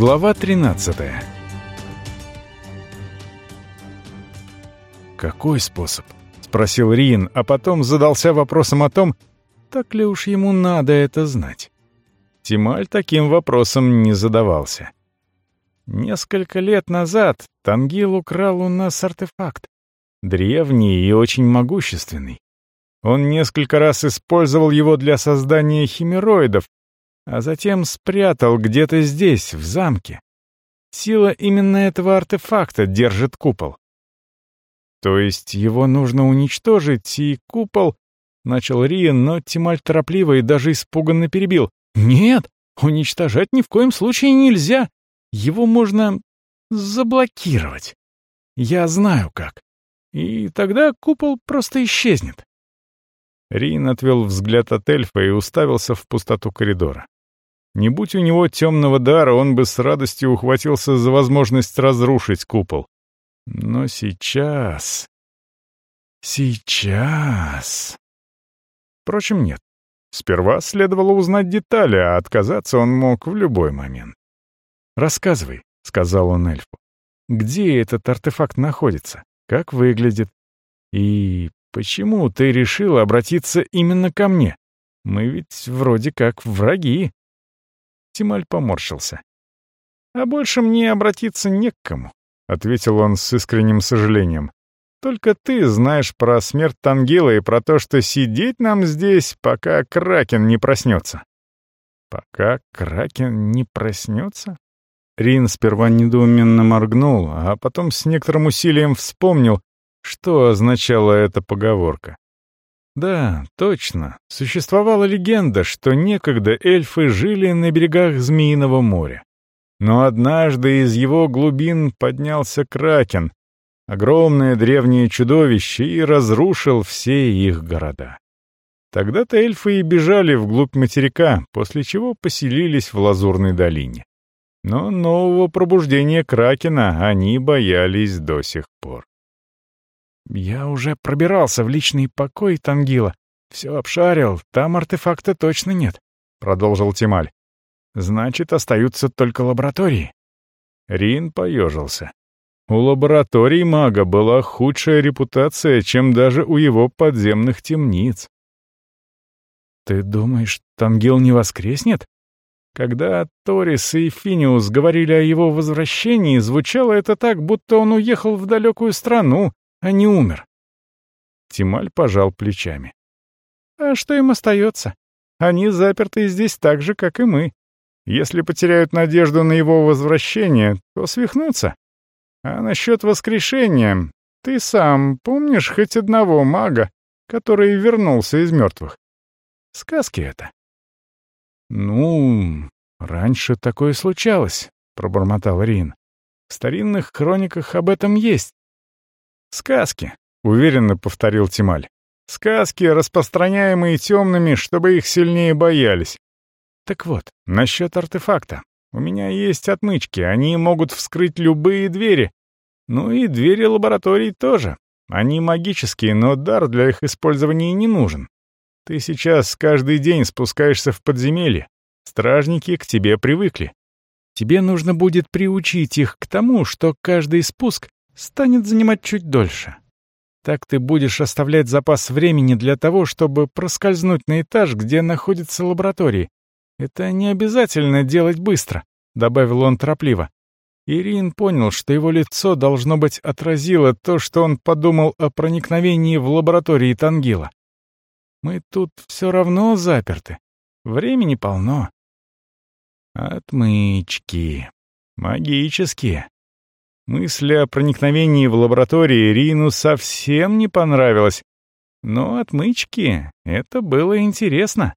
Глава 13 «Какой способ?» — спросил Рин, а потом задался вопросом о том, так ли уж ему надо это знать. Тималь таким вопросом не задавался. Несколько лет назад Тангил украл у нас артефакт. Древний и очень могущественный. Он несколько раз использовал его для создания химероидов, а затем спрятал где-то здесь, в замке. Сила именно этого артефакта держит купол. То есть его нужно уничтожить, и купол... Начал Риен, но Тималь торопливо и даже испуганно перебил. «Нет, уничтожать ни в коем случае нельзя. Его можно заблокировать. Я знаю как. И тогда купол просто исчезнет». Рин отвел взгляд от эльфа и уставился в пустоту коридора. Не будь у него темного дара, он бы с радостью ухватился за возможность разрушить купол. Но сейчас... Сейчас... Впрочем, нет. Сперва следовало узнать детали, а отказаться он мог в любой момент. «Рассказывай», — сказал он эльфу. «Где этот артефакт находится? Как выглядит? И почему ты решил обратиться именно ко мне? Мы ведь вроде как враги». Тималь поморщился. «А больше мне обратиться не к кому», — ответил он с искренним сожалением. «Только ты знаешь про смерть Тангила и про то, что сидеть нам здесь, пока Кракен не проснется». «Пока Кракен не проснется?» Рин сперва недоуменно моргнул, а потом с некоторым усилием вспомнил, что означала эта поговорка. Да, точно. Существовала легенда, что некогда эльфы жили на берегах Змеиного моря. Но однажды из его глубин поднялся кракен, огромное древнее чудовище, и разрушил все их города. Тогда-то эльфы и бежали вглубь материка, после чего поселились в Лазурной долине. Но нового пробуждения Кракена они боялись до сих пор. Я уже пробирался в личный покой Тангила. Все обшарил, там артефакта точно нет, — продолжил Тималь. Значит, остаются только лаборатории. Рин поежился. У лабораторий мага была худшая репутация, чем даже у его подземных темниц. «Ты думаешь, Тангил не воскреснет?» Когда Торис и Финиус говорили о его возвращении, звучало это так, будто он уехал в далекую страну, а не умер. Тималь пожал плечами. А что им остается? Они заперты здесь так же, как и мы. Если потеряют надежду на его возвращение, то свихнутся. А насчет воскрешения, ты сам помнишь хоть одного мага, который вернулся из мертвых? Сказки это. «Ну, раньше такое случалось», — пробормотал Рин. «В старинных хрониках об этом есть. «Сказки», — уверенно повторил Тималь. «Сказки, распространяемые темными, чтобы их сильнее боялись. Так вот, насчет артефакта. У меня есть отмычки, они могут вскрыть любые двери. Ну и двери лабораторий тоже. Они магические, но дар для их использования не нужен. Ты сейчас каждый день спускаешься в подземелье. Стражники к тебе привыкли. Тебе нужно будет приучить их к тому, что каждый спуск станет занимать чуть дольше. Так ты будешь оставлять запас времени для того, чтобы проскользнуть на этаж, где находятся лаборатории. Это не обязательно делать быстро, — добавил он торопливо. Ирин понял, что его лицо, должно быть, отразило то, что он подумал о проникновении в лаборатории Тангила. «Мы тут все равно заперты. Времени полно». «Отмычки. Магические. Мысль о проникновении в лаборатории Рину совсем не понравилась. Но отмычки — это было интересно.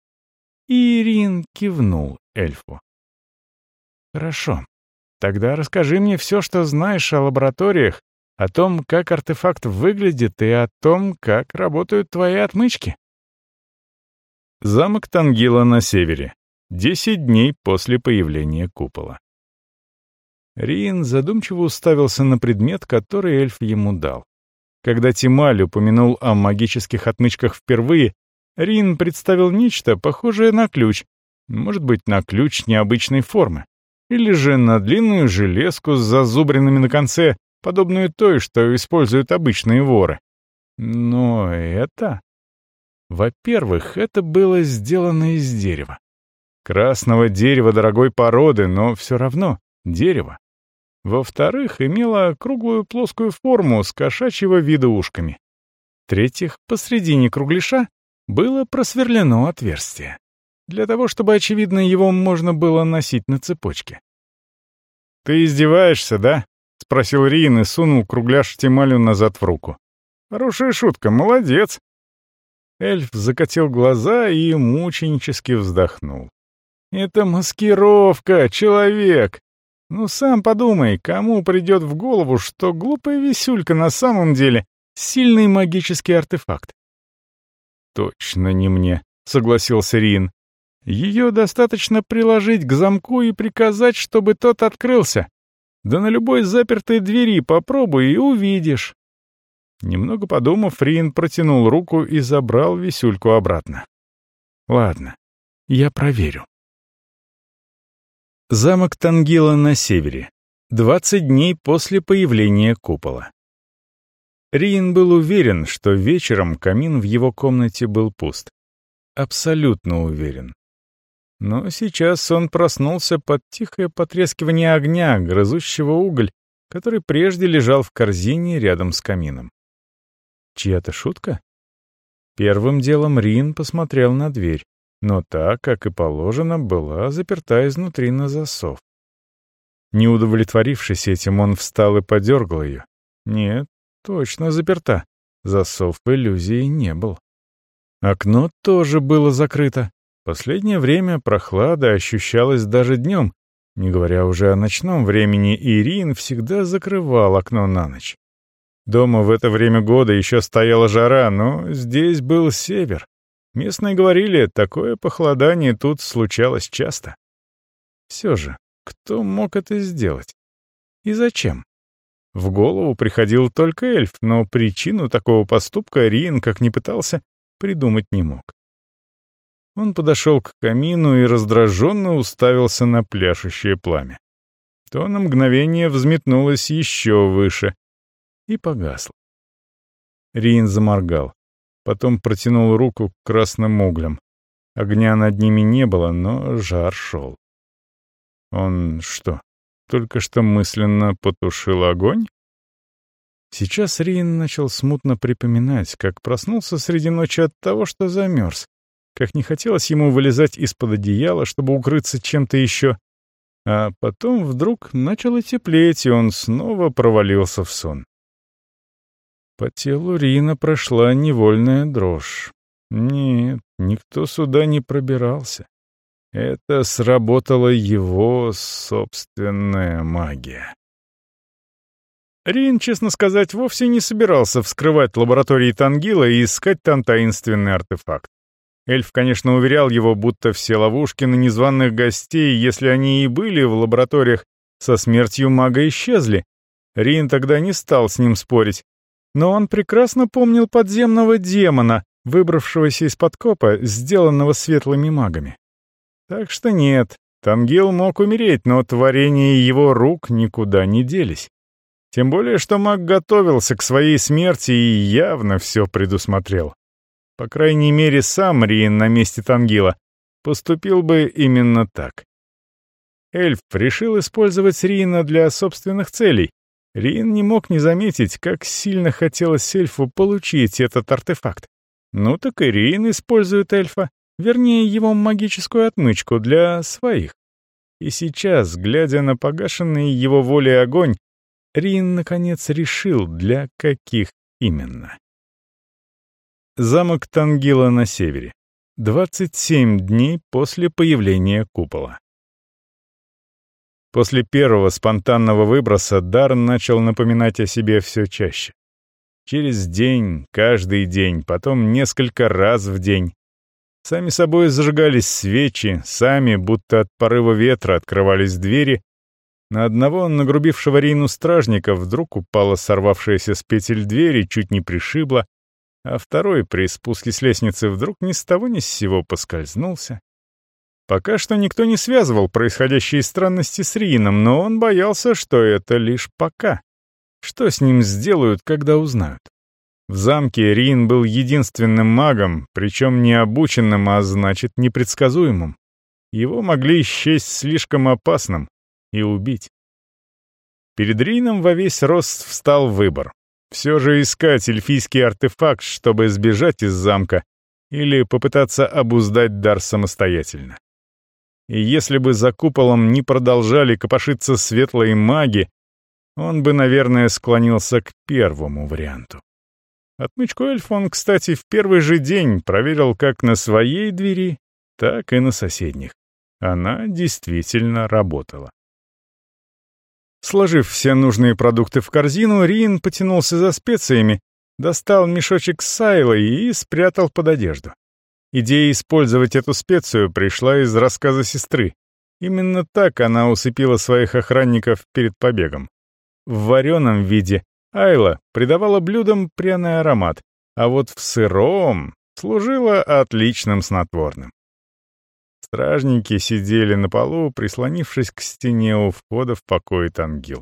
И Рин кивнул эльфу. «Хорошо. Тогда расскажи мне все, что знаешь о лабораториях, о том, как артефакт выглядит и о том, как работают твои отмычки». Замок Тангила на севере. Десять дней после появления купола. Рин задумчиво уставился на предмет, который эльф ему дал. Когда Тималь упомянул о магических отмычках впервые, Рин представил нечто похожее на ключ, может быть, на ключ необычной формы, Или же на длинную железку с зазубринами на конце, подобную той, что используют обычные воры. Но это... Во-первых, это было сделано из дерева. Красного дерева дорогой породы, но все равно дерево. Во-вторых, имело круглую плоскую форму с кошачьего вида ушками. В-третьих, посредине кругляша было просверлено отверстие. Для того, чтобы, очевидно, его можно было носить на цепочке. «Ты издеваешься, да?» — спросил Рин и сунул кругляш Тималю назад в руку. «Хорошая шутка, молодец!» Эльф закатил глаза и мученически вздохнул. «Это маскировка, человек! Ну сам подумай, кому придет в голову, что глупая висюлька на самом деле сильный магический артефакт?» «Точно не мне», — согласился Рин. «Ее достаточно приложить к замку и приказать, чтобы тот открылся. Да на любой запертой двери попробуй и увидишь. Немного подумав, Рин протянул руку и забрал висюльку обратно. «Ладно, я проверю». Замок Тангила на севере. 20 дней после появления купола. Рин был уверен, что вечером камин в его комнате был пуст. Абсолютно уверен. Но сейчас он проснулся под тихое потрескивание огня, грызущего уголь, который прежде лежал в корзине рядом с камином. Чья-то шутка? Первым делом Рин посмотрел на дверь, но та, как и положено, была заперта изнутри на засов. Не удовлетворившись этим, он встал и подергал ее. Нет, точно заперта. Засов иллюзии не был. Окно тоже было закрыто. Последнее время прохлада ощущалась даже днем, не говоря уже о ночном времени, и Рин всегда закрывал окно на ночь. Дома в это время года еще стояла жара, но здесь был север. Местные говорили, такое похолодание тут случалось часто. Все же, кто мог это сделать? И зачем? В голову приходил только эльф, но причину такого поступка Риен, как ни пытался, придумать не мог. Он подошел к камину и раздраженно уставился на пляшущее пламя. То на мгновение взметнулось еще выше, и погасла. Рин заморгал. Потом протянул руку к красным углям. Огня над ними не было, но жар шел. Он что, только что мысленно потушил огонь? Сейчас Рин начал смутно припоминать, как проснулся среди ночи от того, что замерз, как не хотелось ему вылезать из-под одеяла, чтобы укрыться чем-то еще. А потом вдруг начало теплеть, и он снова провалился в сон. По телу Рина прошла невольная дрожь. Нет, никто сюда не пробирался. Это сработала его собственная магия. Рин, честно сказать, вовсе не собирался вскрывать лаборатории Тангила и искать там таинственный артефакт. Эльф, конечно, уверял его, будто все ловушки на незваных гостей, если они и были в лабораториях, со смертью мага исчезли. Рин тогда не стал с ним спорить, но он прекрасно помнил подземного демона, выбравшегося из подкопа, сделанного светлыми магами. Так что нет, Тангил мог умереть, но творения его рук никуда не делись. Тем более, что маг готовился к своей смерти и явно все предусмотрел. По крайней мере, сам Риен на месте Тангила поступил бы именно так. Эльф решил использовать Риена для собственных целей, Рин не мог не заметить, как сильно хотелось эльфу получить этот артефакт. Ну так и Рин использует эльфа, вернее, его магическую отмычку для своих. И сейчас, глядя на погашенный его волей огонь, Рин, наконец, решил, для каких именно. Замок Тангила на севере. 27 дней после появления купола. После первого спонтанного выброса Дарн начал напоминать о себе все чаще. Через день, каждый день, потом несколько раз в день. Сами собой зажигались свечи, сами, будто от порыва ветра, открывались двери. На одного нагрубившего Рину стражника вдруг упала сорвавшаяся с петель двери, чуть не пришибла, а второй при спуске с лестницы вдруг ни с того ни с сего поскользнулся Пока что никто не связывал происходящие странности с Рином, но он боялся, что это лишь пока. Что с ним сделают, когда узнают? В замке Рин был единственным магом, причем не обученным, а значит непредсказуемым. Его могли счесть слишком опасным и убить. Перед Рином во весь рост встал выбор. Все же искать эльфийский артефакт, чтобы сбежать из замка, или попытаться обуздать дар самостоятельно. И если бы за куполом не продолжали копошиться светлые маги, он бы, наверное, склонился к первому варианту. Отмычку эльф он, кстати, в первый же день проверил как на своей двери, так и на соседних. Она действительно работала. Сложив все нужные продукты в корзину, Рин потянулся за специями, достал мешочек с сайлой и спрятал под одежду. Идея использовать эту специю пришла из рассказа сестры. Именно так она усыпила своих охранников перед побегом. В вареном виде Айла придавала блюдам пряный аромат, а вот в сыром служила отличным снотворным. Стражники сидели на полу, прислонившись к стене у входа в покой Тангил.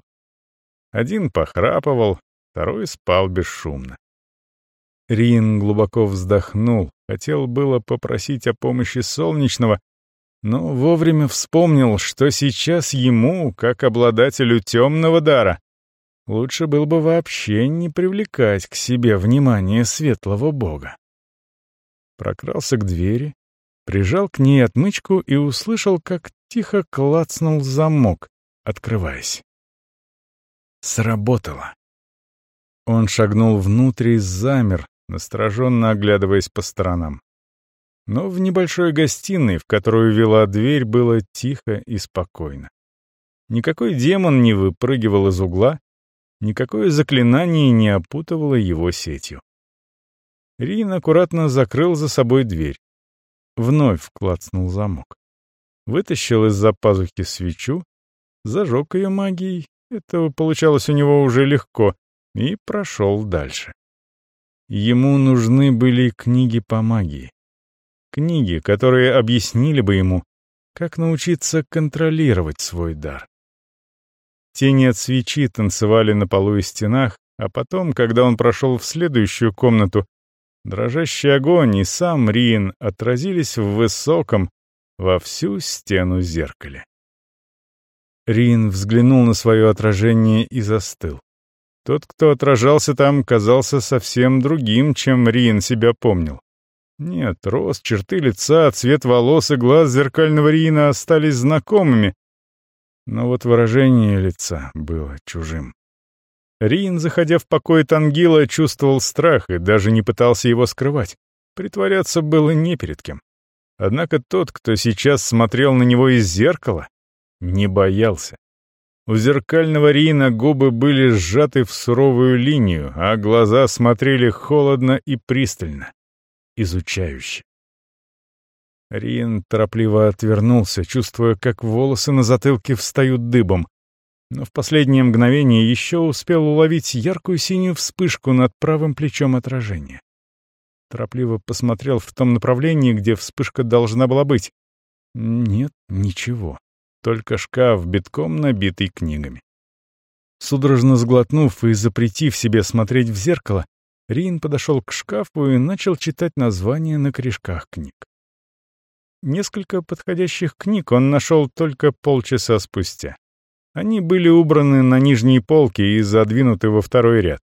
Один похрапывал, второй спал бесшумно. Рин глубоко вздохнул, хотел было попросить о помощи Солнечного, но вовремя вспомнил, что сейчас ему, как обладателю темного дара, лучше было бы вообще не привлекать к себе внимание светлого бога. Прокрался к двери, прижал к ней отмычку и услышал, как тихо клацнул замок, открываясь. Сработало. Он шагнул внутрь и замер, настороженно оглядываясь по сторонам. Но в небольшой гостиной, в которую вела дверь, было тихо и спокойно. Никакой демон не выпрыгивал из угла, никакое заклинание не опутывало его сетью. Рин аккуратно закрыл за собой дверь. Вновь клацнул замок. Вытащил из-за пазухи свечу, зажег ее магией, это получалось у него уже легко, и прошел дальше. Ему нужны были книги по магии. Книги, которые объяснили бы ему, как научиться контролировать свой дар. Тени от свечи танцевали на полу и стенах, а потом, когда он прошел в следующую комнату, дрожащий огонь и сам Риен отразились в высоком, во всю стену зеркале. Рин взглянул на свое отражение и застыл. Тот, кто отражался там, казался совсем другим, чем Риен себя помнил. Нет, рост, черты лица, цвет волос и глаз зеркального Риена остались знакомыми, но вот выражение лица было чужим. Рин, заходя в покой Тангила, чувствовал страх и даже не пытался его скрывать. Притворяться было не перед кем. Однако тот, кто сейчас смотрел на него из зеркала, не боялся. У зеркального Рина губы были сжаты в суровую линию, а глаза смотрели холодно и пристально, изучающе. Рин торопливо отвернулся, чувствуя, как волосы на затылке встают дыбом, но в последнее мгновение еще успел уловить яркую синюю вспышку над правым плечом отражения. Торопливо посмотрел в том направлении, где вспышка должна была быть. Нет, ничего. Только шкаф, битком набитый книгами. Судорожно сглотнув и запретив себе смотреть в зеркало, Рин подошел к шкафу и начал читать названия на корешках книг. Несколько подходящих книг он нашел только полчаса спустя. Они были убраны на нижние полки и задвинуты во второй ряд.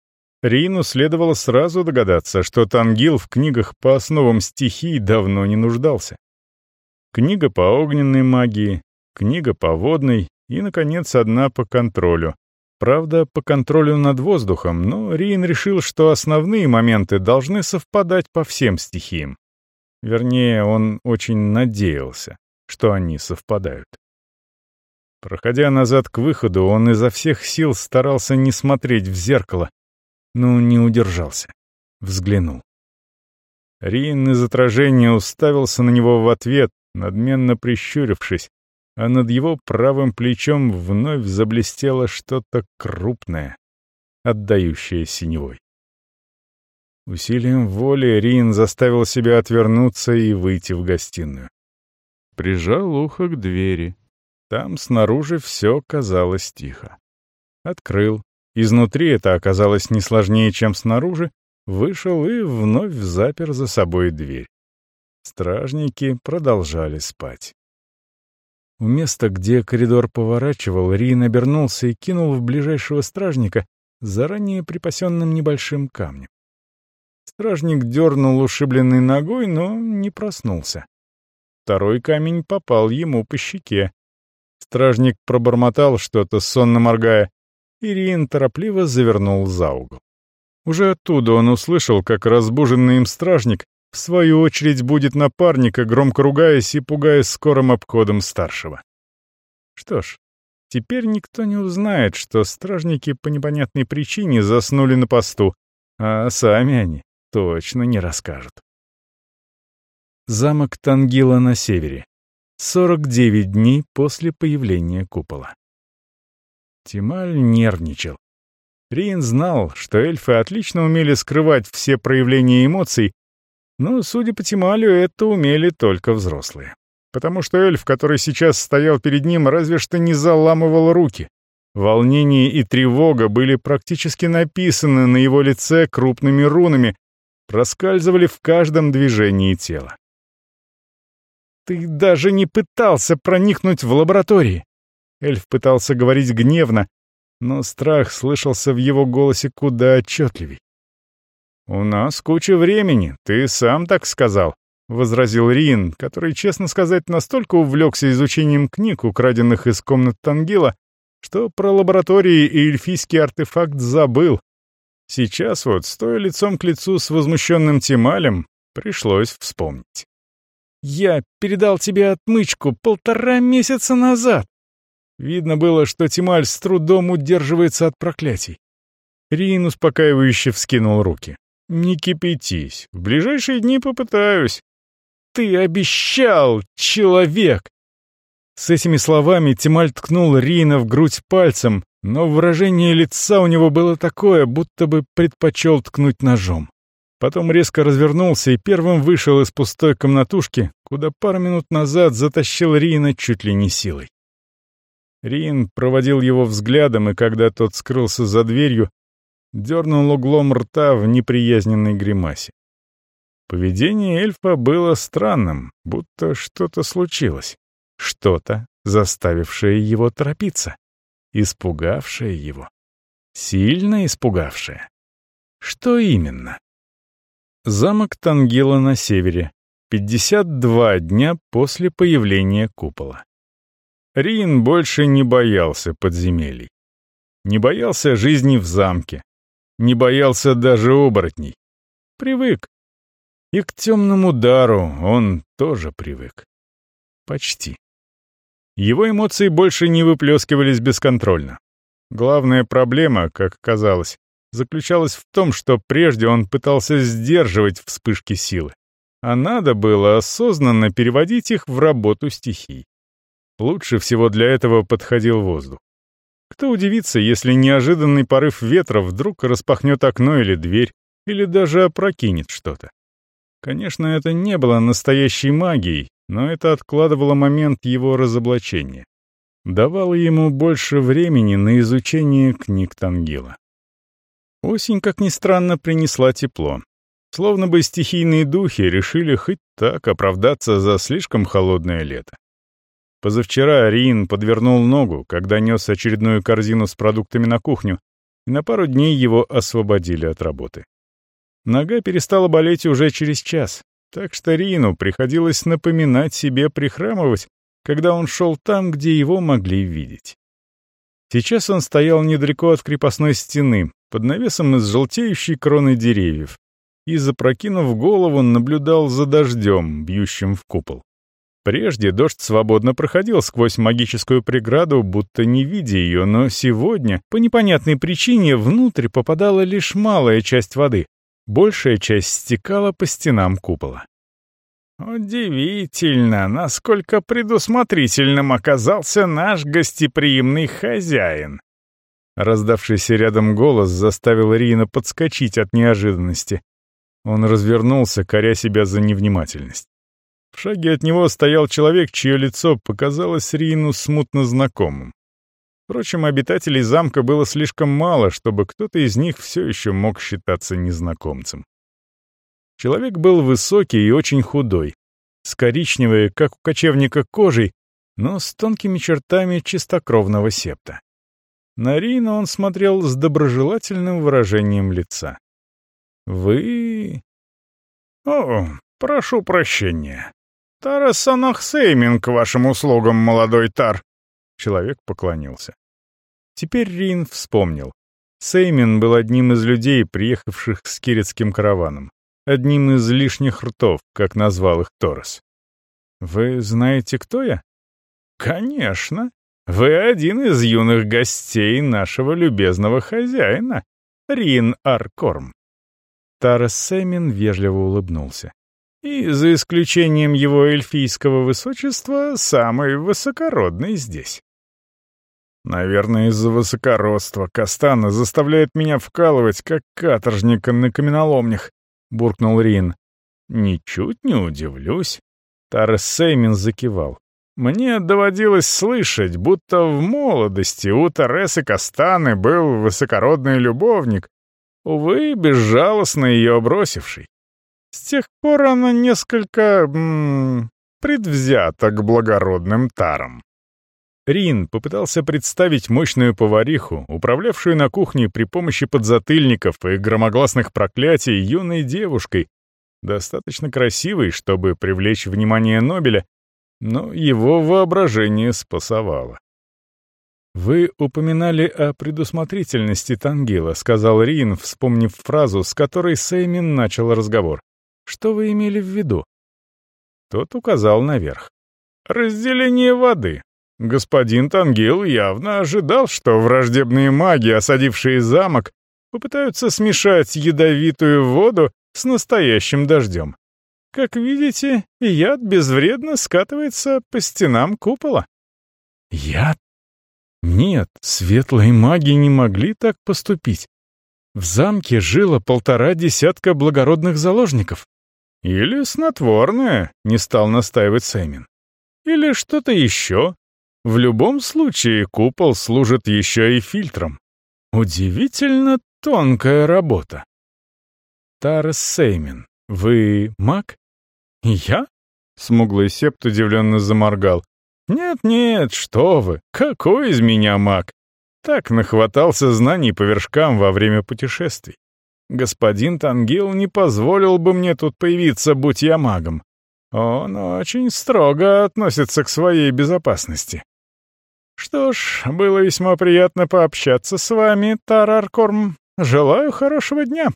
Рину следовало сразу догадаться, что Тангил в книгах по основам стихий давно не нуждался. Книга по огненной магии, книга по водной и, наконец, одна по контролю. Правда, по контролю над воздухом, но Рин решил, что основные моменты должны совпадать по всем стихиям. Вернее, он очень надеялся, что они совпадают. Проходя назад к выходу, он изо всех сил старался не смотреть в зеркало, но не удержался. Взглянул. Рин из отражения уставился на него в ответ, надменно прищурившись, а над его правым плечом вновь заблестело что-то крупное, отдающее синевой. Усилием воли Рин заставил себя отвернуться и выйти в гостиную. прижал ухо к двери. Там снаружи все казалось тихо. Открыл. Изнутри это оказалось не сложнее, чем снаружи. Вышел и вновь запер за собой дверь. Стражники продолжали спать. У места, где коридор поворачивал, Рин обернулся и кинул в ближайшего стражника заранее припасенным небольшим камнем. Стражник дернул ушибленной ногой, но не проснулся. Второй камень попал ему по щеке. Стражник пробормотал что-то, сонно моргая, и Рин торопливо завернул за угол. Уже оттуда он услышал, как разбуженный им стражник в свою очередь будет напарника, громко ругаясь и пугая скорым обходом старшего. Что ж, теперь никто не узнает, что стражники по непонятной причине заснули на посту, а сами они точно не расскажут. Замок Тангила на севере. 49 дней после появления купола. Тималь нервничал. Рин знал, что эльфы отлично умели скрывать все проявления эмоций, но, судя по Тималю, это умели только взрослые. Потому что эльф, который сейчас стоял перед ним, разве что не заламывал руки. Волнение и тревога были практически написаны на его лице крупными рунами, проскальзывали в каждом движении тела. «Ты даже не пытался проникнуть в лаборатории!» Эльф пытался говорить гневно, но страх слышался в его голосе куда отчетливей. «У нас куча времени, ты сам так сказал», — возразил Рин, который, честно сказать, настолько увлекся изучением книг, украденных из комнат Тангила, что про лаборатории и эльфийский артефакт забыл. Сейчас вот, стоя лицом к лицу с возмущенным Тималем, пришлось вспомнить. «Я передал тебе отмычку полтора месяца назад!» Видно было, что Тималь с трудом удерживается от проклятий. Рин успокаивающе вскинул руки. «Не кипятись. В ближайшие дни попытаюсь». «Ты обещал, человек!» С этими словами Тималь ткнул Рина в грудь пальцем, но выражение лица у него было такое, будто бы предпочел ткнуть ножом. Потом резко развернулся и первым вышел из пустой комнатушки, куда пару минут назад затащил Рина чуть ли не силой. Рин проводил его взглядом, и когда тот скрылся за дверью, дернул углом рта в неприязненной гримасе. Поведение эльфа было странным, будто что-то случилось. Что-то, заставившее его торопиться. Испугавшее его. Сильно испугавшее. Что именно? Замок Тангила на севере. 52 дня после появления купола. Рин больше не боялся подземелий. Не боялся жизни в замке, не боялся даже оборотней. Привык. И к темному дару он тоже привык. Почти. Его эмоции больше не выплескивались бесконтрольно. Главная проблема, как казалось, заключалась в том, что прежде он пытался сдерживать вспышки силы, а надо было осознанно переводить их в работу стихий. Лучше всего для этого подходил воздух. Кто удивится, если неожиданный порыв ветра вдруг распахнет окно или дверь, или даже опрокинет что-то. Конечно, это не было настоящей магией, но это откладывало момент его разоблачения. Давало ему больше времени на изучение книг Тангила. Осень, как ни странно, принесла тепло. Словно бы стихийные духи решили хоть так оправдаться за слишком холодное лето. Позавчера Рин подвернул ногу, когда нес очередную корзину с продуктами на кухню, и на пару дней его освободили от работы. Нога перестала болеть уже через час, так что Рину приходилось напоминать себе прихрамывать, когда он шел там, где его могли видеть. Сейчас он стоял недалеко от крепостной стены, под навесом из желтеющей кроны деревьев, и, запрокинув голову, наблюдал за дождем, бьющим в купол. Прежде дождь свободно проходил сквозь магическую преграду, будто не видя ее, но сегодня, по непонятной причине, внутрь попадала лишь малая часть воды. Большая часть стекала по стенам купола. «Удивительно, насколько предусмотрительным оказался наш гостеприимный хозяин!» Раздавшийся рядом голос заставил Рина подскочить от неожиданности. Он развернулся, коря себя за невнимательность. В шаге от него стоял человек, чье лицо показалось Рину смутно знакомым. Впрочем, обитателей замка было слишком мало, чтобы кто-то из них все еще мог считаться незнакомцем. Человек был высокий и очень худой, с коричневой, как у кочевника, кожей, но с тонкими чертами чистокровного септа. На Рина он смотрел с доброжелательным выражением лица. «Вы...» «О, прошу прощения. Тарас Анахсеймин к вашим услугам, молодой Тар!» Человек поклонился. Теперь Рин вспомнил. Сеймин был одним из людей, приехавших с кирицким караваном. Одним из лишних ртов, как назвал их Торос. «Вы знаете, кто я?» «Конечно. Вы один из юных гостей нашего любезного хозяина, Рин Аркорм». Тарас Сеймин вежливо улыбнулся. «И за исключением его эльфийского высочества, самый высокородный здесь». Наверное, из-за высокородства Кастана заставляет меня вкалывать, как каторжника на каменоломнях, — буркнул Рин. Ничуть не удивлюсь. Тарес Сеймин закивал. Мне доводилось слышать, будто в молодости у Тересы Кастаны был высокородный любовник, увы, безжалостно ее бросивший. С тех пор она несколько... М -м, предвзята к благородным тарам. Рин попытался представить мощную повариху, управлявшую на кухне при помощи подзатыльников и громогласных проклятий юной девушкой, достаточно красивой, чтобы привлечь внимание Нобеля, но его воображение спасовало. «Вы упоминали о предусмотрительности Тангила», — сказал Рин, вспомнив фразу, с которой Сеймин начал разговор. «Что вы имели в виду?» Тот указал наверх. «Разделение воды. Господин Тангил явно ожидал, что враждебные маги, осадившие замок, попытаются смешать ядовитую воду с настоящим дождем. Как видите, яд безвредно скатывается по стенам купола. Яд? Нет, светлые маги не могли так поступить. В замке жило полтора десятка благородных заложников. Или снотворное, не стал настаивать Сэмин. Или что-то еще, в любом случае купол служит еще и фильтром. Удивительно тонкая работа. Тарас Сеймин, вы маг? Я? Смуглый септ удивленно заморгал. «Нет-нет, что вы, какой из меня маг? Так нахватался знаний по вершкам во время путешествий. Господин Тангил не позволил бы мне тут появиться, будь я магом. Он очень строго относится к своей безопасности. «Что ж, было весьма приятно пообщаться с вами, Тараркорм. Желаю хорошего дня».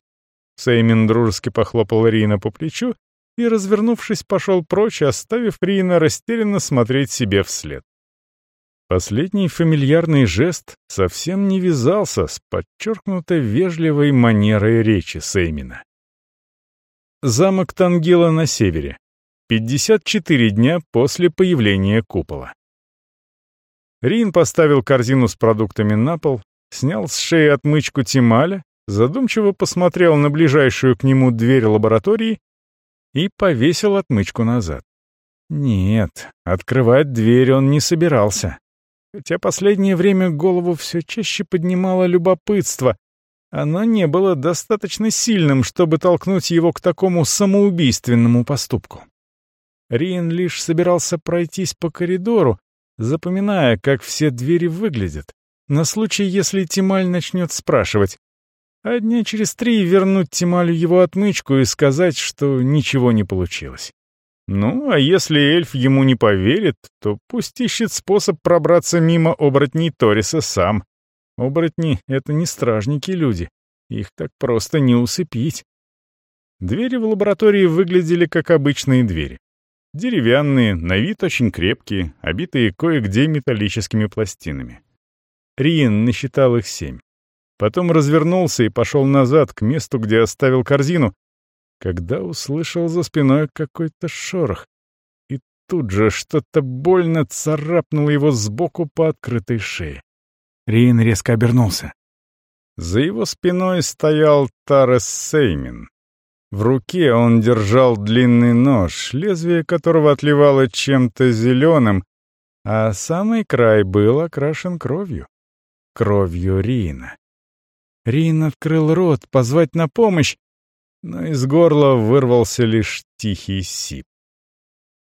Сеймин дружески похлопал Рина по плечу и, развернувшись, пошел прочь, оставив Рина растерянно смотреть себе вслед. Последний фамильярный жест совсем не вязался с подчеркнуто вежливой манерой речи Сеймина. Замок Тангила на севере. 54 дня после появления купола. Рин поставил корзину с продуктами на пол, снял с шеи отмычку Тималя, задумчиво посмотрел на ближайшую к нему дверь лаборатории и повесил отмычку назад. Нет, открывать дверь он не собирался. Хотя последнее время голову все чаще поднимало любопытство, оно не было достаточно сильным, чтобы толкнуть его к такому самоубийственному поступку. Рин лишь собирался пройтись по коридору, запоминая, как все двери выглядят, на случай, если Тималь начнет спрашивать. А дня через три вернуть Тималю его отмычку и сказать, что ничего не получилось. Ну, а если эльф ему не поверит, то пусть ищет способ пробраться мимо оборотней Ториса сам. Оборотни — это не стражники люди. Их так просто не усыпить. Двери в лаборатории выглядели как обычные двери. Деревянные, на вид очень крепкие, обитые кое-где металлическими пластинами. Риен насчитал их семь. Потом развернулся и пошел назад к месту, где оставил корзину, когда услышал за спиной какой-то шорох. И тут же что-то больно царапнуло его сбоку по открытой шее. Риен резко обернулся. За его спиной стоял Тарес Сеймин. В руке он держал длинный нож, лезвие которого отливало чем-то зеленым, а самый край был окрашен кровью. Кровью Рина. Рин открыл рот, позвать на помощь, но из горла вырвался лишь тихий сип.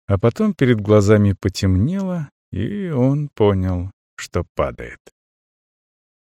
А потом перед глазами потемнело, и он понял, что падает.